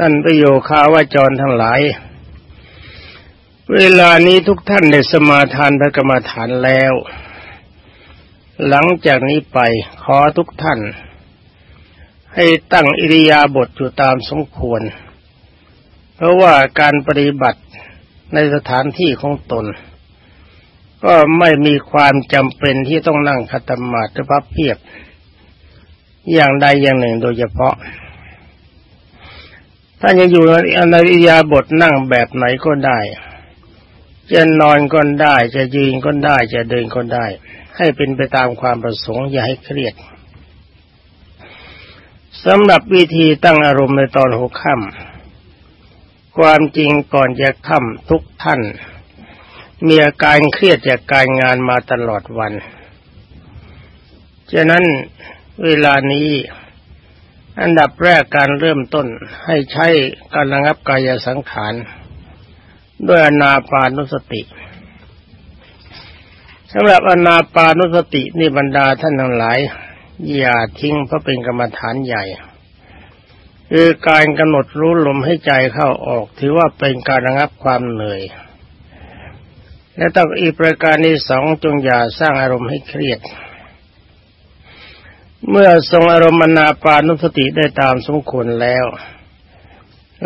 ท่านประโยคาวาจรทั้งหลาย เวลานี้ทุกท่านได้สมาทานพระกรรมฐานแล้ว หลังจากนี้ไปขอทุกท่าน ให้ตั้งอิริยาบถอยู่ตามสมควร เพราะว่าการปฏิบัติในสถานที่ของตน ก็ไม่มีความจำเป็นที่ต้องนั่งคัตมาธิพับเพียบ อย่างใดอย่างหนึ่งโดยเฉพาะ ถ้ายังอยู่ในอิยาบทนั่งแบบไหนก็ได้ จะนอนก็ได้ จะยืนก็ได้ จะเดินก็ได้ ให้เป็นไปตามความประสงค์อย่าให้เครียดสำหรับวิธีตั้งอารมณ์ในตอนหัวค่ำความจริงก่อนจะค่ำทุกท่าน มีอาการเครียดจากการงานมาตลอดวัน ฉะนั้นเวลานี้ อันดับแรกการเริ่มต้นให้ใช้การระงับกายสังขาร ด้วยอนาปานุสติสำหรับอนาปานุสตินี่บรรดาท่านทั้งหลาย อย่าทิ้งเพราะเป็นกรรมฐานใหญ่ คือการกำหนดรู้ลมให้ใจเข้าออก ถือว่าเป็นการระงับความเหนื่อย และต้องอีกประการที่สองจงอย่าสร้างอารมณ์ให้เครียด เมื่อทรงอารมณ์นาปานุสติได้ตามสมควรแล้ว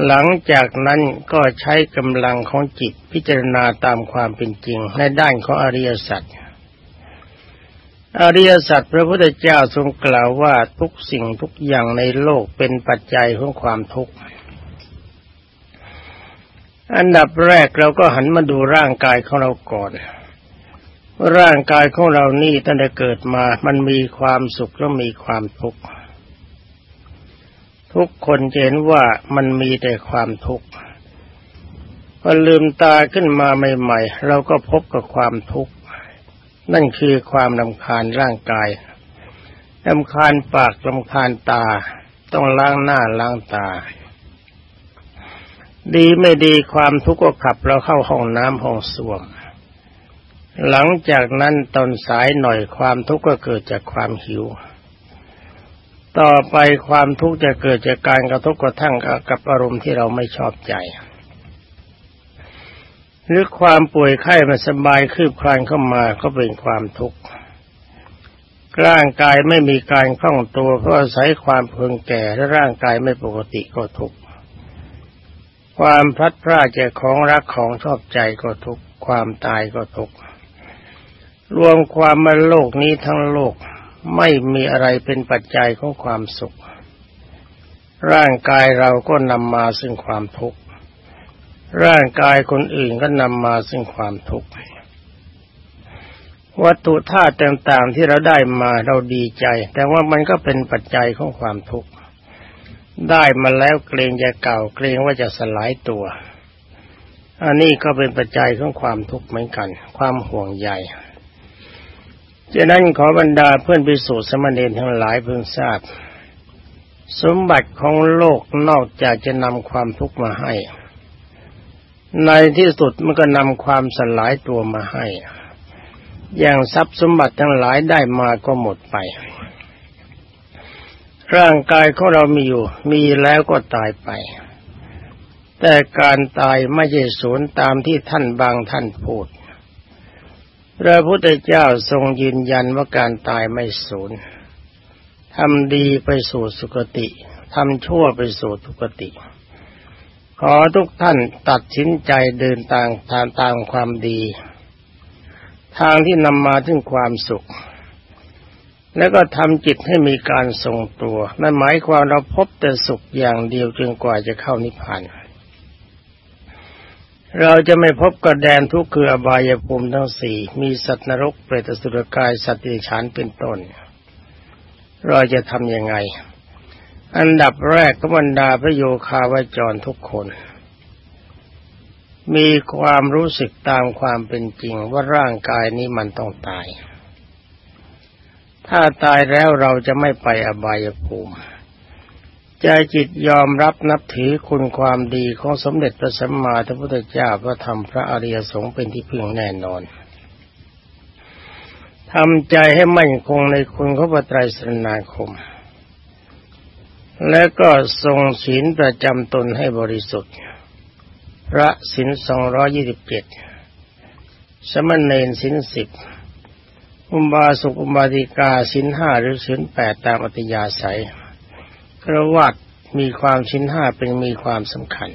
หลังจากนั้นก็ใช้กำลังของจิตพิจารณาตามความเป็นจริงในด้านของอริยสัจอริยสัจพระพุทธเจ้าทรงกล่าวว่าทุกสิ่งทุกอย่างในโลกเป็นปัจจัยของความทุกข์ อันดับแรกเราก็หันมาดูร่างกายของเราก่อน ร่างกายของเรานี่ตั้งแต่เกิดมา มันมีความสุขและมีความทุกข์ทุกคนเห็นว่ามันมีแต่ความทุกข์พอลืมตาขึ้นมาใหม่ๆ เราก็พบกับความทุกข์ นั่นคือความลำคาญร่างกายลำคาญปากลำคาญตา ต้องล้างหน้าล้างตา ดีไม่ดีความทุกข์ก็ขับเราเข้าห้องน้ำห้องส้วม หลังจากนั้นตอนสายหน่อยความทุกข์ก็เกิดจากความหิว ต่อไปความทุกข์จะเกิดจากการกระทบกระทั่งกับอารมณ์ที่เราไม่ชอบใจ หรือความป่วยไข้มาสบายคืบคลานเข้ามาก็เป็นความทุกข์ร่างกายไม่มีการคล่องตัวเพราะอาศัยความเพึงแก่และร่างกายไม่ปกติก็ทุกข์ความพัดพรากจากของรักของชอบใจก็ทุกข์ความตายก็ทุกข์ รวมความมาโลกนี้ทั้งโลกไม่มีอะไรเป็นปัจจัยของความสุข ร่างกายเราก็นำมาซึ่งความทุกข์ ร่างกายคนอื่นก็นำมาซึ่งความทุกข์ วัตถุธาตุต่างๆที่เราได้มาเราดีใจ แต่ว่ามันก็เป็นปัจจัยของความทุกข์ ได้มาแล้วเกรงจะเก่าเกรงว่าจะสลายตัว อันนี้ก็เป็นปัจจัยของความทุกข์เหมือนกัน ความห่วงใย ฉะนั้นขอบรรดาเพื่อนพิสูจน์สมณีทั้งหลายเพิ่งทราบ สมบัติของโลกนอกจากจะนำความทุกข์มาให้ ในที่สุดมันก็นำความสลายตัวมาให้ อย่างทรัพย์สมบัติทั้งหลายได้มาก็หมดไป ร่างกายของเรามีอยู่ มีแล้วก็ตายไป แต่การตายไม่ใช่สูญตามที่ท่านบางท่านพูด พระพุทธเจ้าทรงยืนยันว่าการตายไม่สูญทำดีไปสู่สุคติทำชั่วไปสู่ทุกติ ขอทุกท่านตัดสินใจเดินตามทางตามความดี ทางที่นำมาถึงความสุข แล้วก็ทำจิตให้มีการทรงตัว นั่นหมายความเราพบแต่สุขอย่างเดียวจนกว่าจะเข้านิพพาน เราจะไม่พบกระแดนทุกข์คืออบายภูมิทั้งสี่มีสัตว์นรกเปรตสุรกายสัตว์ดิฉันเป็นต้น เราจะทำยังไง อันดับแรกก็บรรดาพระโยคาวจรทุกคน มีความรู้สึกตามความเป็นจริงว่าร่างกายนี้มันต้องตาย ถ้าตายแล้วเราจะไม่ไปอบายภูมิ ใจจิตยอมรับนับถือคุณความดีของสมเด็จพระสัมมาสัมพุทธเจ้าพระธรรมพระอริยสงฆ์เป็นที่พึ่งแน่นอนทำใจให้มั่นคงในคุณของพระไตรสรณาคม และก็ทรงศีลประจำตนให้บริสุทธิ์ พระศีลสองร้อยี่สิบเจ็ดสมณเณรศีลสิบอุบาสกอุบาสิกาศีลห้าหรือศีลแปดตามอัตยาศัย กระวัดมีความศีลห้าเป็นมีความสำคัญ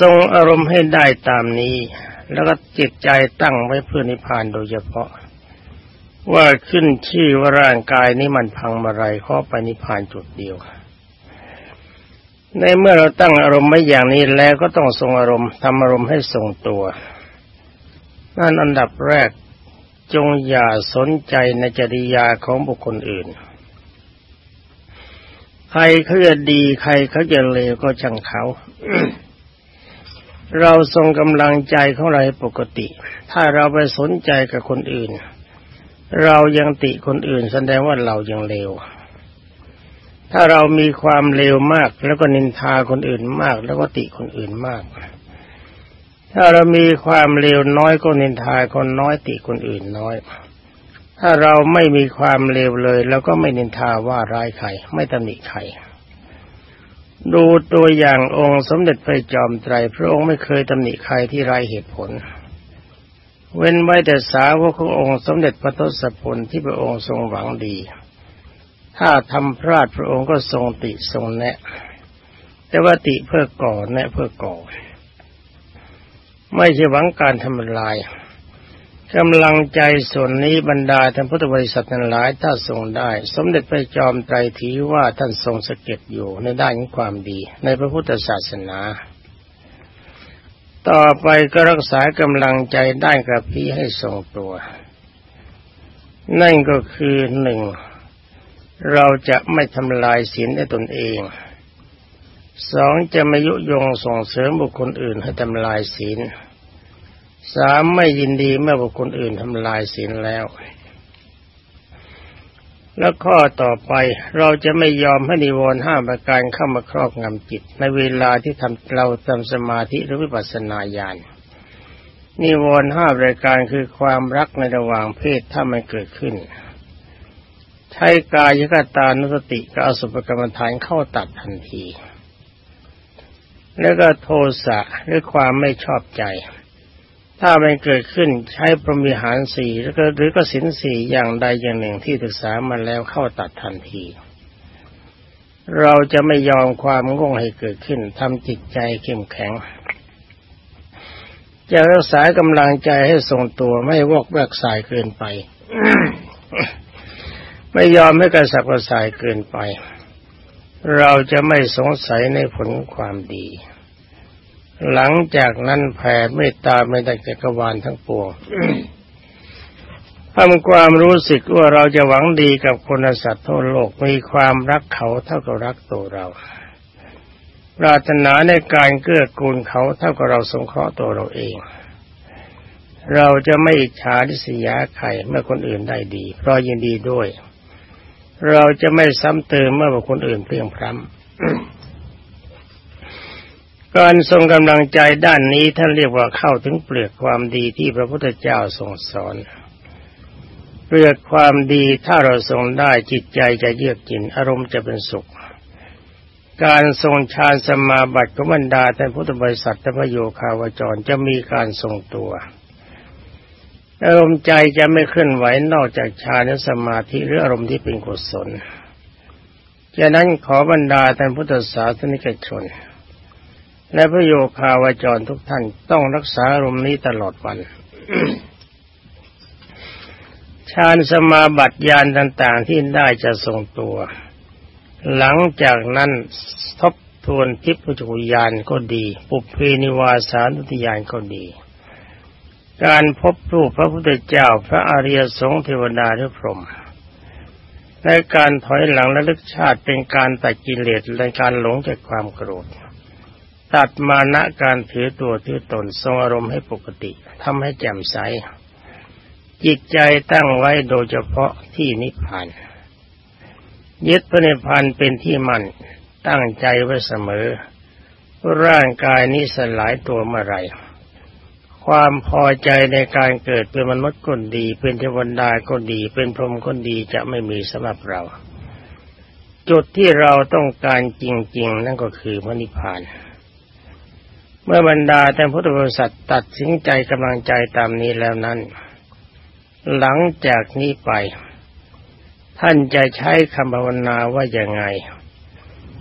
ทรงอารมณ์ให้ได้ตามนี้ แล้วก็จิตใจตั้งไว้เพื่อนิพพานโดยเฉพาะ ว่าขึ้นชื่อว่าร่างกายนี้มันพังมาไรข้อไปนิพพานจุดเดียวในเมื่อเราตั้งอารมณ์ไว้อย่างนี้แล้วก็ต้องทรงอารมณ์ทำอารมณ์ให้ทรงตัว นั่นอันดับแรกจงอย่าสนใจในจริยาของบุคคลอื่น รเขาจะดีใครเขาจะเลวก็ช่างเขา เราทรงกำลังใจของเราปกติ ถ้าเราไปสนใจกับคนอื่น เรายังติคนอื่นแสดงว่าเรายังเลว ถ้าเรามีความเลวมาก แล้วก็นินทาคนอื่นมาก แล้วก็ติคนอื่นมาก ถ้าเรามีความเลวน้อยก็นินทาคนน้อยติคนอื่นน้อย ถ้าเราไม่มีความเลวเลยแล้วก็ไม่นินทาว่าร้ายใครไม่ตำหนิใครดูตัวอย่างองค์สมเด็จพระจอมไตรพระองค์ไม่เคยตำหนิใครที่ไร้เหตุผล เว้นไว้แต่สาวกขององค์สมเด็จพระทศพลที่พระองค์ทรงหวังดี ถ้าทำพลาดพระองค์ก็ทรงติทรงแนะ แต่ว่าติเพื่อก่อแนะเพื่อก่อ ไม่ใช่หวังการทำลาย กำลังใจส่วนนี้บรรดาท่านพุทธบริษัททั้งหลายถ้าทรงได้ สมเด็จพระจอมไตรถือว่าท่านทรงสะเก็ตอยู่ในด้านของความดี ในพระพุทธศาสนา ต่อไปก็รักษากำลังใจได้กับพี่ให้ทรงตัว นั่นก็คือหนึ่งเราจะไม่ทำลายศีลในตนเองสองจะไม่ยุยงส่งเสริมบุคคลอื่นให้ทำลายศีล สามไม่ยินดีเมื่อบุคคลอื่นทำลายศีลแล้ว แล้วข้อต่อไปเราจะไม่ยอมให้นิวรณ์ห้าประการเข้ามาครอบงำจิต ในเวลาที่ทำเราทำสมาธิหรือวิปัสสนาญาณนิวรณ์ห้าประการคือความรักในระหว่างเพศถ้ามันเกิดขึ้น ใช้กายกตานุสติกับอสุภกรรมฐานเข้าตัดทันที แล้วก็โทสะหรือความไม่ชอบใจ ถ้ามันเกิดขึ้นใช้พรหมิหารสี่แล้วก็หรือก็สินสี่อย่างใดอย่างหนึ่งที่ศึกษามาแล้วเข้าตัดทันที เราจะไม่ยอมความง่วงให้เกิดขึ้นทำจิตใจเข้มแข็ง จะรักษากำลังใจให้ทรงตัวไม่วอกแวกสายเกินไป ไม่ยอมให้กระสับกระส่ายเกินไป เราจะไม่สงสัยในผลความดี หลังจากนั้นแผ่เมตตาไม่ได้จักรวาลทั้งปวงทำความรู้สึกว่าเราจะหวังดีกับคนสัตว์ทั่วโลกมีความรักเขาเท่ากับรักตัวเรา ปรารถนาในการเกื้อกูลเขาเท่ากับเราสงเคราะห์ตัวเราเอง เราจะไม่อิจฉาทิษยาใครเมื่อคนอื่นได้ดี เพราะยินดีด้วย เราจะไม่ซ้ำเติมเมื่อบุคคลอื่นเพียงพร้ำ การทรงกำลังใจด้านนี้ท่านเรียกว่าเข้าถึงเปลือกความดีที่พระพุทธเจ้าทรงสอน เปลือกความดีถ้าเราทรงได้จิตใจจะเยือกจินอารมณ์จะเป็นสุข การทรงฌานสมาบัติของบรรดาท่านพุทธบริษัทพระโยคาวจรจะมีการทรงตัวอารมณ์ใจจะไม่เคลื่อนไหวนอกจากฌานสมาธิหรืออารมณ์ที่เป็นกุศลฉะนั้นขอบรรดาท่านพุทธศาสนิกชน และพระโยคาวาจรทุกท่านต้องรักษาอารมณ์นี้ตลอดวันฌานสมาบัติญาณต่างๆ ที่ได้จะทรงตัว หลังจากนั้นทบทวนทิพจุญาณก็ดี ปุเพนิวาสานุติญาณก็ดี การพบรูปพระพุทธเจ้าพระอริยสงฆ์เทวดาหรือพรหมในการถอยหลังและลึกชาติเป็นการตัดกิเลสในการหลงจากความโกรธ ตัดมานะการถือตัวถือตนทรงอารมณ์ให้ปกติทำให้แจ่มใส จิตใจตั้งไว้โดยเฉพาะที่นิพพานยึดพระนิพพานเป็นที่มั่นตั้งใจไว้เสมอ ร่างกายนี้สลายตัวเมื่อไรความพอใจในการเกิดเป็นมนุษย์คนดี เป็นเทวดาก็ดี เป็นพรหมคนดีจะไม่มีสำหรับเรา จุดที่เราต้องการจริง ๆ นั่นก็คือพระนิพพาน เมื่อบรรดาท่พุทธบริษัทตัดสินใจกำลังใจตามนี้แล้วนั้น หลังจากนี้ไป ท่านจะใช้คำภาวนาว่าอย่างไง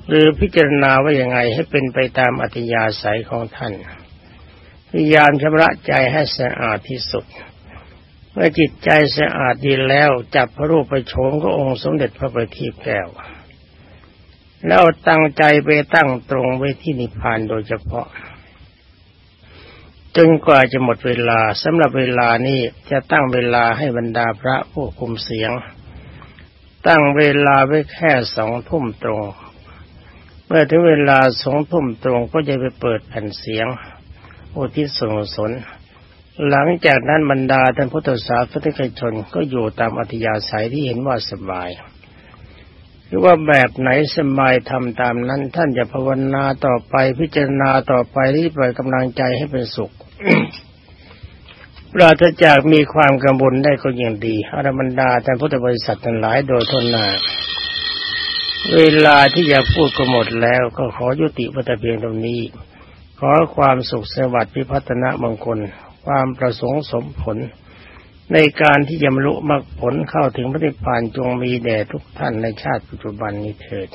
หรือพิจารณาว่าอย่างไงให้เป็นไปตามอัธยาศัยของท่าน พยายามชำระใจให้สะอาดที่สุด เมื่อจิตใจสะอาดดีแล้วจับพระรูปประโฉมขององค์สมเด็จพระบัณฑิตแก้วแล้วตั้งใจไปตั้งตรงไว้ที่นิพพานโดยเฉพาะ จนกว่าจะหมดเวลาสำหรับเวลานี้จะตั้งเวลาให้บรรดาพระผู้คุมเสียง ตั้งเวลาไว้แค่สองทุ่มตรง เมื่อถึงเวลาสองทุ่มตรงก็จะไปเปิดแผ่นเสียงอุทิศส่วนสนหลังจากนั้นบรรดาท่านพุทธศาสนิกชนก็อยู่ตามอัธยาศัยที่เห็นว่าสบายหรือว่าแบบไหนสบายทำตามนั้น ท่านจะภาวนาต่อไปพิจารณาต่อไปที่ปล่อยกำลังใจให้เป็นสุข ปราศจากมีความกังวลได้ก็ยิ่งดีอารบรรดาท่านพุทธบริษัททั้งหลายโดยทนนาเวลาที่จะพูดก็หมดแล้วก็ขอยุติวัตเพียงตรงนี้ ขอความสุขสวัสดิ์พิพัฒนะมงคล ความประสงค์สมผล ในการที่จะบรรลุมรรคผลเข้าถึงพระนิพพานจงมีแด่ทุกท่านในชาติปัจจุบันนี้เถิด